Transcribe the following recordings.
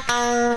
嗯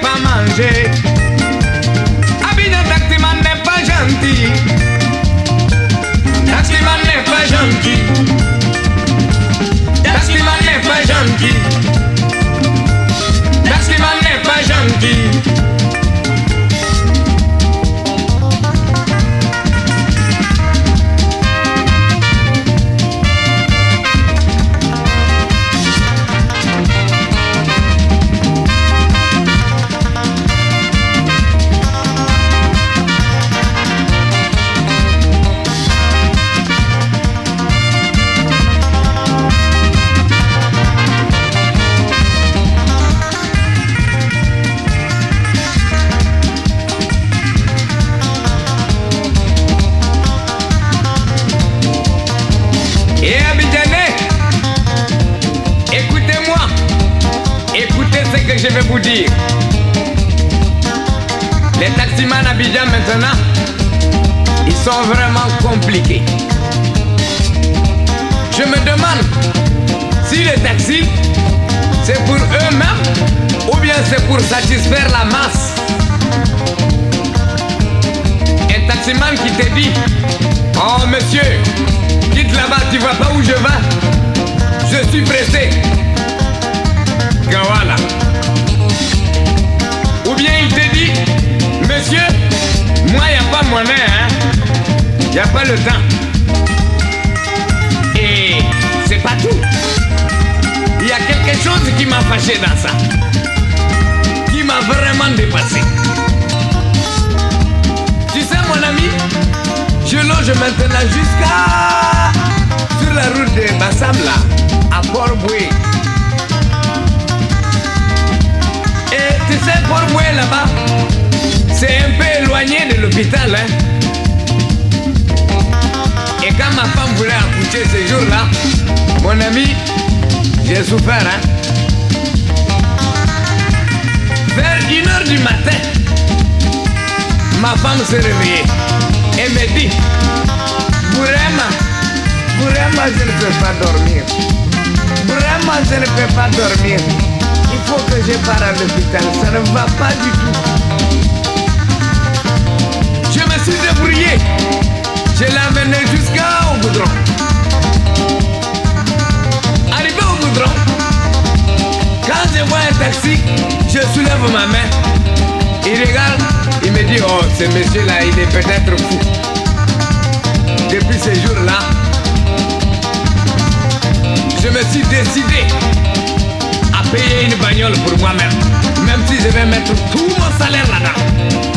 pas manger. que je vais vous dire. Les taximans Abidjan maintenant, ils sont vraiment compliqués. Je me demande si les taxis, c'est pour eux-mêmes ou bien c'est pour satisfaire la masse. Un taximan qui te dit, oh monsieur, quitte là-bas, tu vois pas où je vais, je suis pressé. n'y a pas le temps. Et c'est pas tout. Il y a quelque chose qui m'a fâché dans ça. Qui m'a vraiment dépassé. Tu sais mon ami, je loge maintenant jusqu'à sur la route de Bassam là, à Port-Boué. Et tu sais Port-Boué là-bas, c'est un peu éloigné de l'hôpital hein. ces jours-là. Mon ami, j'ai souffert. Hein. Vers une heure du matin, ma femme s'est réveillée et me dit Bourema, Bourema, je ne peux pas dormir. Bourema, je ne peux pas dormir. Il faut que je parte à l'hôpital. Ça ne va pas du tout. Je me suis débrouillé. Je l'ai amené jusqu'à Boudron. Ce monsieur-là, il est peut-être fou. Depuis ces jours-là, je me suis décidé à payer une bagnole pour moi-même, même si je vais mettre tout mon salaire là-dedans.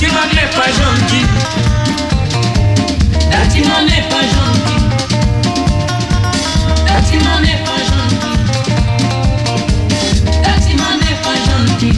Dati man n'est pas gentil. Dati man n'est pas gentil. Dati man n'est pas gentil. Dati man n'est pas gentil.